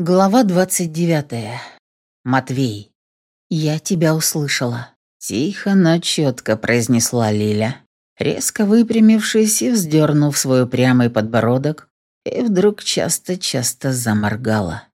Глава 29. Матвей. «Я тебя услышала», — тихо, но четко произнесла Лиля, резко выпрямившись и вздернув свой упрямый подбородок, и вдруг часто-часто заморгала.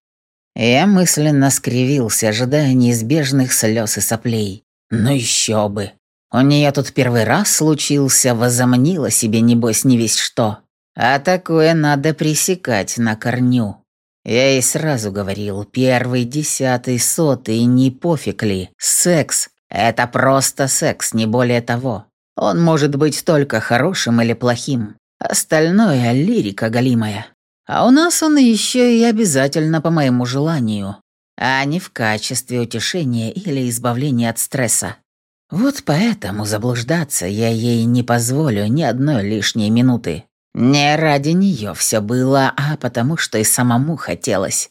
Я мысленно скривился, ожидая неизбежных слез и соплей. Ну еще бы. У нее тут первый раз случился, возомнила себе, небось, не весь что. А такое надо пресекать на корню. Я ей сразу говорил, первый, десятый, сотый, не пофиг ли. Секс – это просто секс, не более того. Он может быть только хорошим или плохим. Остальное – лирика голимая. А у нас он еще и обязательно по моему желанию, а не в качестве утешения или избавления от стресса. Вот поэтому заблуждаться я ей не позволю ни одной лишней минуты. Не ради нее все было, а потому что и самому хотелось.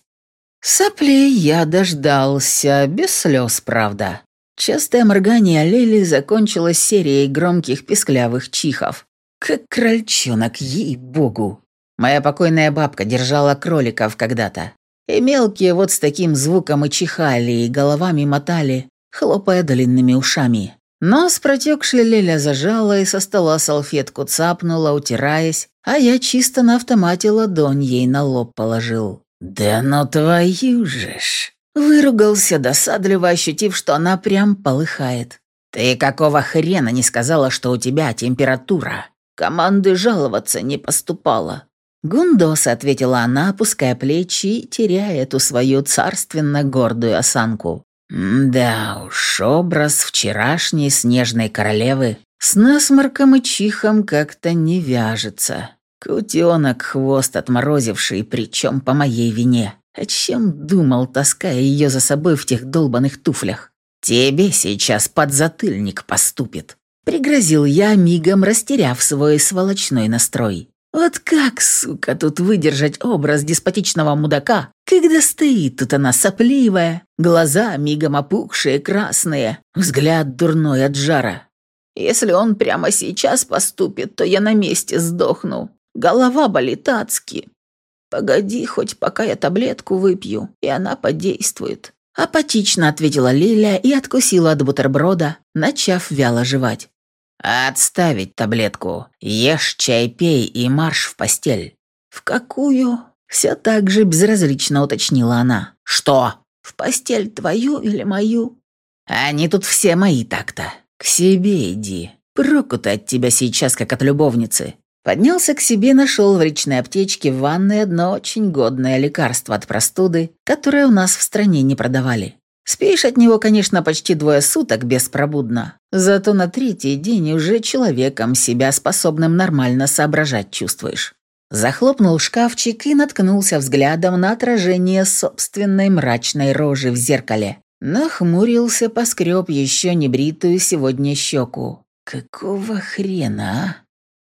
Соплей я дождался, без слез, правда. Частое моргание Лели закончилось серией громких писклявых чихов. Как крольчонок, ей-богу. Моя покойная бабка держала кроликов когда-то. И мелкие вот с таким звуком и чихали, и головами мотали, хлопая длинными ушами. Нос протекший Леля зажала и со стола салфетку цапнула, утираясь, а я чисто на автомате ладонь ей на лоб положил. «Да ну твою же ж!» Выругался досадливо, ощутив, что она прям полыхает. «Ты какого хрена не сказала, что у тебя температура? Команды жаловаться не поступало». «Гундос», — ответила она, опуская плечи и теряя эту свою царственно гордую осанку. «Да уж, образ вчерашней снежной королевы с насморком и чихом как-то не вяжется. Кутенок хвост отморозивший, причем по моей вине. О чем думал, таская ее за собой в тех долбанных туфлях? Тебе сейчас подзатыльник поступит. Пригрозил я, мигом растеряв свой сволочной настрой. Вот как, сука, тут выдержать образ деспотичного мудака, когда стоит тут она сопливая, глаза мигом опухшие, красные, взгляд дурной от жара. Если он прямо сейчас поступит, то я на месте сдохну. Голова болит адски. Погоди, хоть пока я таблетку выпью, и она подействует. Апатично ответила Лиля и откусила от бутерброда, начав вяло жевать. «Отставить таблетку. Ешь чай, пей и марш в постель». «В какую?» Все так же безразлично уточнила она. «Что? В постель твою или мою?» «Они тут все мои так-то. К себе иди. Проку-то от тебя сейчас, как от любовницы». Поднялся к себе, нашел в личной аптечке в ванной одно очень годное лекарство от простуды, которое у нас в стране не продавали. Спишь от него, конечно, почти двое суток беспробудно, зато на третий день уже человеком себя способным нормально соображать чувствуешь. Захлопнул шкафчик и наткнулся взглядом на отражение собственной мрачной рожи в зеркале. Нахмурился, поскреб еще небритую сегодня щеку. «Какого хрена, а?»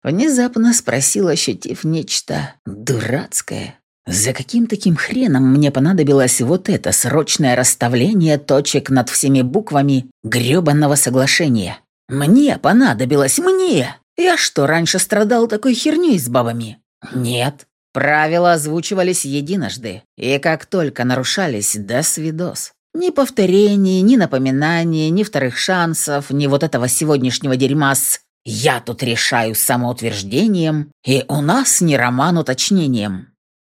Внезапно спросил, ощутив нечто дурацкое. За каким таким хреном мне понадобилось вот это срочное расставление точек над всеми буквами грёбанного соглашения? Мне понадобилось, мне! Я что, раньше страдал такой херней с бабами? Нет. Правила озвучивались единожды, и как только нарушались, до свидос. Ни повторений, ни напоминаний, ни вторых шансов, ни вот этого сегодняшнего дерьма с «я тут решаю самоутверждением» и «у нас не роман уточнением».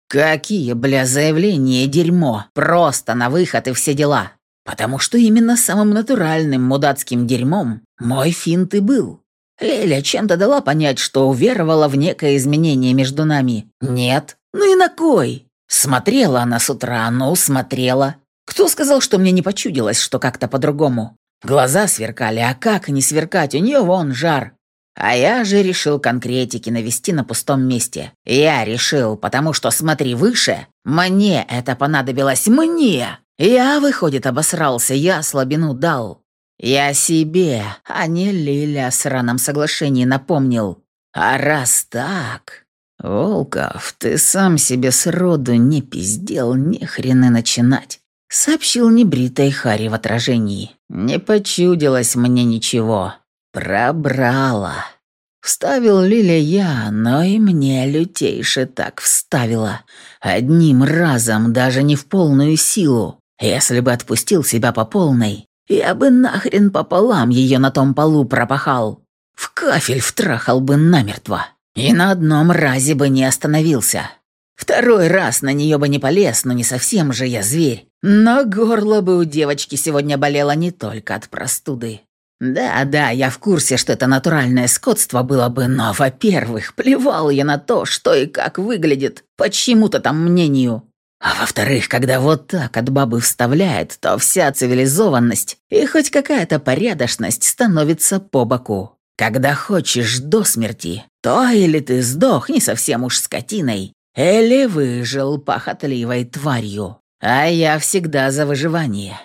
Какие, бля, заявления, дерьмо. Просто на выход и все дела. Потому что именно самым натуральным мудацким дерьмом мой финт и был. Леля чем-то дала понять, что уверовала в некое изменение между нами. Нет. Ну и на кой? Смотрела она с утра, ну, смотрела. Кто сказал, что мне не почудилось, что как-то по-другому? Глаза сверкали, а как не сверкать, у нее вон жар. А я же решил конкретики навести на пустом месте. Я решил, потому что смотри выше, мне это понадобилось мне. Я, выходит, обосрался, я слабину дал. Я себе, а не Лиля о сраном соглашении напомнил. А раз так... Волков, ты сам себе сроду не пиздел, ни хрена начинать. Сообщил небритой Хари в отражении. Не почудилось мне ничего. Пробрала. Вставил Лиля я, но и мне лютейше так вставила. Одним разом, даже не в полную силу. Если бы отпустил себя по полной, я бы нахрен пополам ее на том полу пропахал. В кафель втрахал бы намертво. И на одном разе бы не остановился. Второй раз на нее бы не полез, но не совсем же я зверь. Но горло бы у девочки сегодня болело не только от простуды. Да-да, я в курсе, что это натуральное скотство было бы, но, во-первых, плевал я на то, что и как выглядит, почему-то там мнению. А во-вторых, когда вот так от бабы вставляет, то вся цивилизованность и хоть какая-то порядочность становится по боку. Когда хочешь до смерти, то или ты сдох не совсем уж скотиной, или выжил похотливой тварью. А я всегда за выживание.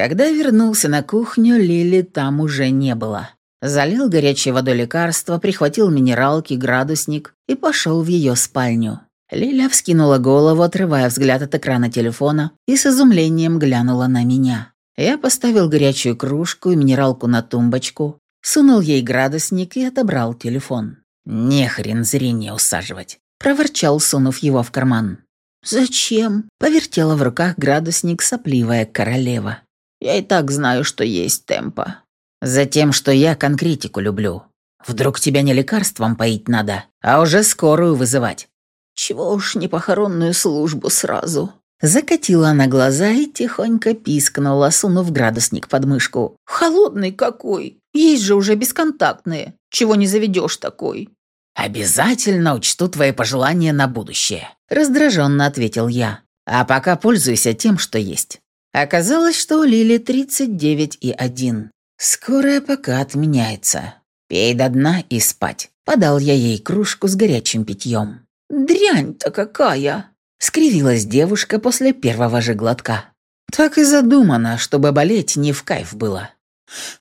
Когда вернулся на кухню, Лили там уже не было. Залил горячей водой лекарство, прихватил минералки, градусник и пошел в ее спальню. Лиля вскинула голову, отрывая взгляд от экрана телефона, и с изумлением глянула на меня. Я поставил горячую кружку и минералку на тумбочку, сунул ей градусник и отобрал телефон. «Не хрен зрение усаживать», – проворчал, сунув его в карман. «Зачем?» – повертела в руках градусник сопливая королева. Я и так знаю, что есть темпа. Затем, что я конкретику люблю. Вдруг тебя не лекарством поить надо, а уже скорую вызывать. Чего уж не похоронную службу сразу. Закатила она глаза и тихонько пискнула, сунув градусник под мышку. «Холодный какой! Есть же уже бесконтактные. Чего не заведешь такой?» «Обязательно учту твои пожелания на будущее», – раздраженно ответил я. «А пока пользуйся тем, что есть. Оказалось, что у Лили 39 и 1. Скорая пока отменяется. Пей до дна и спать. Подал я ей кружку с горячим питьем. «Дрянь-то какая!» — скривилась девушка после первого же глотка. «Так и задумано, чтобы болеть не в кайф было».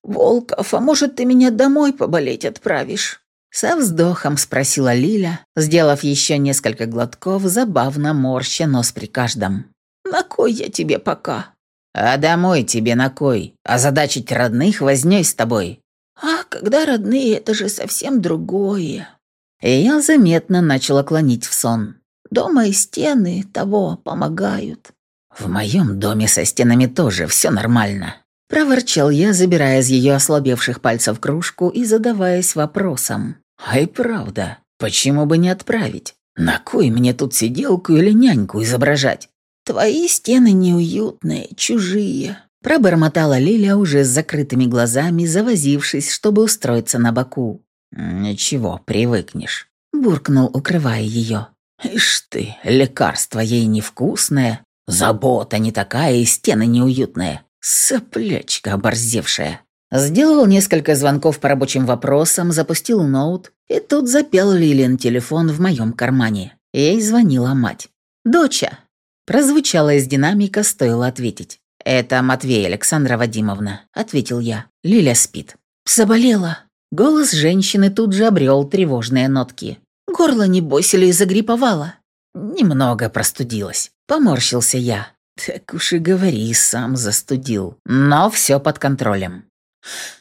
«Волков, а может, ты меня домой поболеть отправишь?» Со вздохом спросила Лиля, сделав еще несколько глотков, забавно морща нос при каждом. «На кой я тебе пока?» «А домой тебе на кой? Озадачить родных вознёй с тобой». «А когда родные, это же совсем другое». И я заметно начала клонить в сон. Дома и стены того помогают. «В моем доме со стенами тоже все нормально», – проворчал я, забирая из ее ослабевших пальцев кружку и задаваясь вопросом. «Ай, правда, почему бы не отправить? На кой мне тут сиделку или няньку изображать? «Твои стены неуютные, чужие», – пробормотала Лиля уже с закрытыми глазами, завозившись, чтобы устроиться на боку. «Ничего, привыкнешь», – буркнул, укрывая ее. «Ишь ты, лекарство ей невкусное, забота не такая и стены неуютные, соплячка оборзевшая». Сделал несколько звонков по рабочим вопросам, запустил ноут, и тут запел Лилин телефон в моем кармане. Ей звонила мать. «Доча, Прозвучало из динамика, стоило ответить. «Это Матвей Александра Вадимовна», — ответил я. «Лиля спит». «Заболела». Голос женщины тут же обрел тревожные нотки. «Горло, небось, или загриповало?» «Немного простудилась», — поморщился я. «Так уж и говори, сам застудил. Но все под контролем».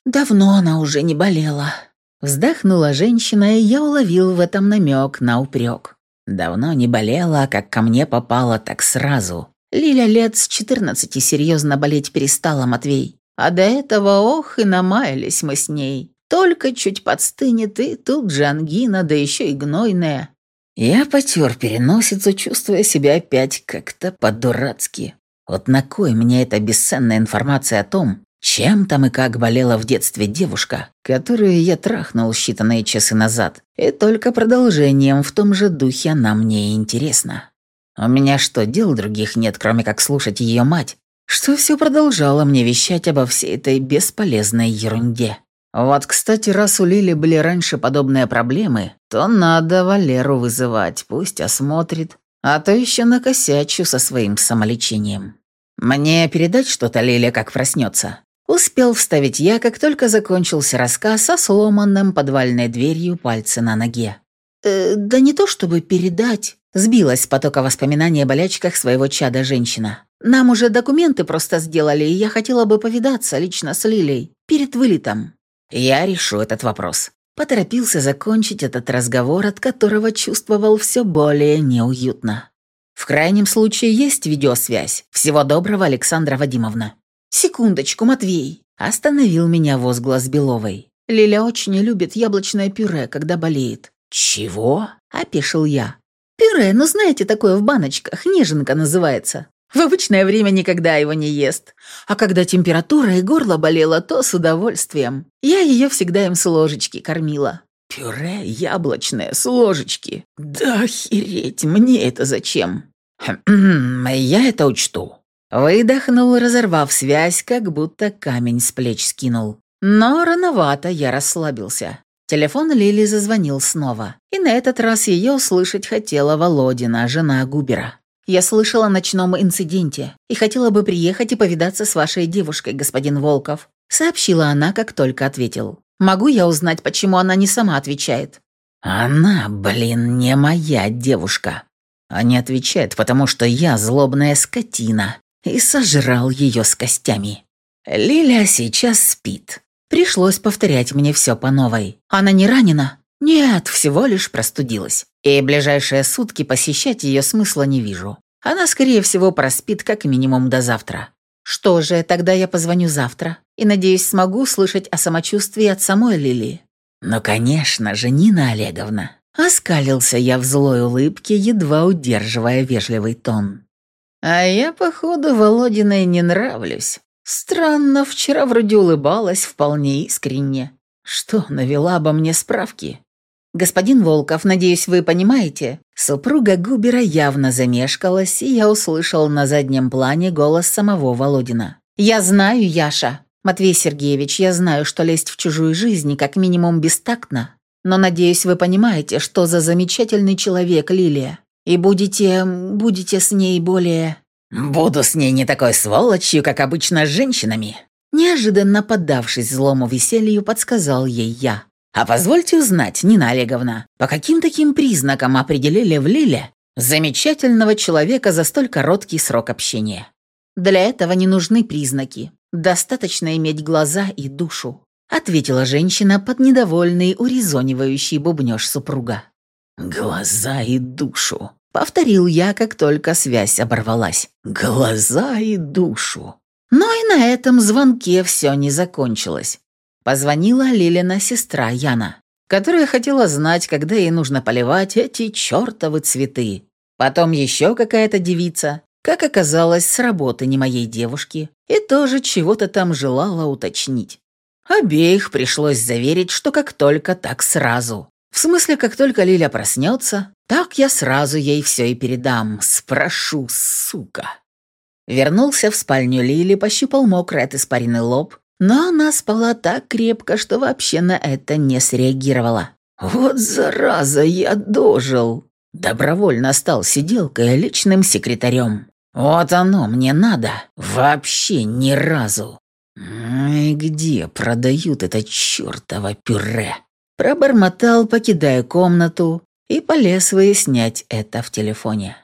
«Давно она уже не болела», — вздохнула женщина, и я уловил в этом намек на упрек. Давно не болела, а как ко мне попала, так сразу. Лиля лет с четырнадцати серьезно болеть перестала, Матвей. А до этого, ох, и намаялись мы с ней. Только чуть подстынет, и тут же ангина, да еще и гнойная. Я потер переносицу, чувствуя себя опять как-то по-дурацки. Вот на кой мне эта бесценная информация о том, чем там и как болела в детстве девушка, которую я трахнул считанные часы назад, и только продолжением в том же духе она мне интересна. У меня что, дел других нет, кроме как слушать ее мать, что все продолжало мне вещать обо всей этой бесполезной ерунде. Вот, кстати, раз у Лили были раньше подобные проблемы, то надо Валеру вызывать, пусть осмотрит, а то еще накосячу со своим самолечением. Мне передать что-то Лиле, как проснется? Успел вставить я, как только закончился рассказ со сломанным подвальной дверью пальцы на ноге. «Э, «Да не то чтобы передать», — сбилась потока воспоминаний о болячках своего чада женщина. «Нам уже документы просто сделали, и я хотела бы повидаться лично с Лилей перед вылетом». «Я решу этот вопрос», Поторопился закончить этот разговор, от которого чувствовал все более неуютно. В крайнем случае есть видеосвязь. Всего доброго, Александра Вадимовна. Секундочку, Матвей. Остановил меня возглас Беловой. Лиля очень любит яблочное пюре, когда болеет. Чего? Опешил я. Пюре, ну знаете, такое в баночках, неженка называется. В обычное время никогда его не ест. А когда температура и горло болело, то с удовольствием. Я ее всегда им с ложечки кормила. Пюре яблочное с ложечки. Да охереть, мне это зачем? Хм, я это учту. Выдохнул, разорвав связь, как будто камень с плеч скинул. Но рановато я расслабился. Телефон Лили зазвонил снова. И на этот раз ее услышать хотела Володина, жена Губера. Я слышала о ночном инциденте и хотела бы приехать и повидаться с вашей девушкой, господин Волков», сообщила она, как только ответил. «Могу я узнать, почему она не сама отвечает?» «Она, блин, не моя девушка. А не отвечает, потому что я злобная скотина и сожрал ее с костями. Лиля сейчас спит. Пришлось повторять мне все по новой. Она не ранена?» «Нет, всего лишь простудилась. И ближайшие сутки посещать ее смысла не вижу. Она, скорее всего, проспит как минимум до завтра. Что же, тогда я позвоню завтра и, надеюсь, смогу услышать о самочувствии от самой Лили». «Ну, конечно же, Нина Олеговна». Оскалился я в злой улыбке, едва удерживая вежливый тон. «А я, походу, Володиной не нравлюсь. Странно, вчера вроде улыбалась вполне искренне. Что, навела обо мне справки?» «Господин Волков, надеюсь, вы понимаете?» Супруга Губера явно замешкалась, и я услышал на заднем плане голос самого Володина. «Я знаю, Яша. Матвей Сергеевич, я знаю, что лезть в чужую жизнь как минимум бестактно. Но надеюсь, вы понимаете, что за замечательный человек Лилия. И будете... будете с ней более...» «Буду с ней не такой сволочью, как обычно с женщинами», Неожиданно поддавшись злому веселью, подсказал ей я. А позвольте узнать, Нина Олеговна, по каким таким признакам определили в Лиле замечательного человека за столь короткий срок общения? Для этого не нужны признаки. Достаточно иметь глаза и душу, ответила женщина под недовольный, урезонивающий бубнёж супруга. Глаза и душу, повторил я, как только связь оборвалась. Глаза и душу. Но и на этом звонке все не закончилось. Позвонила Лилина сестра Яна, которая хотела знать, когда ей нужно поливать эти чертовы цветы. Потом еще какая-то девица, как оказалось, с работы не моей девушки, и тоже чего-то там желала уточнить. Обеих пришлось заверить, что как только, так сразу. В смысле, как только Лиля проснется, так я сразу ей все и передам. Спрошу, сука. Вернулся в спальню Лили, пощупал мокрый от испарины лоб, но она спала так крепко, что вообще на это не среагировала. «Вот зараза, я дожил!» Добровольно стал сиделкой личным секретарем. «Вот оно мне надо. Вообще ни разу!» «И где продают это чертово пюре?» Пробормотал, покидая комнату, и полез выяснять это в телефоне.